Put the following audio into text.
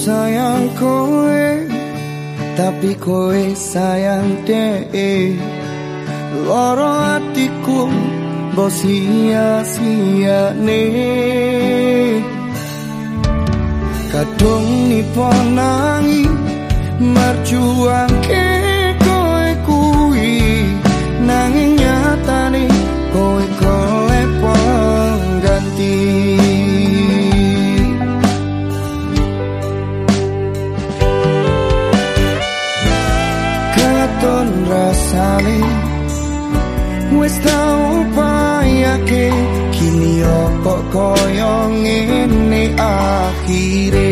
sayang kowe tapi kowe sayang dhewe loro atiku bosia sia ne kadung nipon nangi marjuang kene. rasane wis tau payake kini kok koyo ngene akhire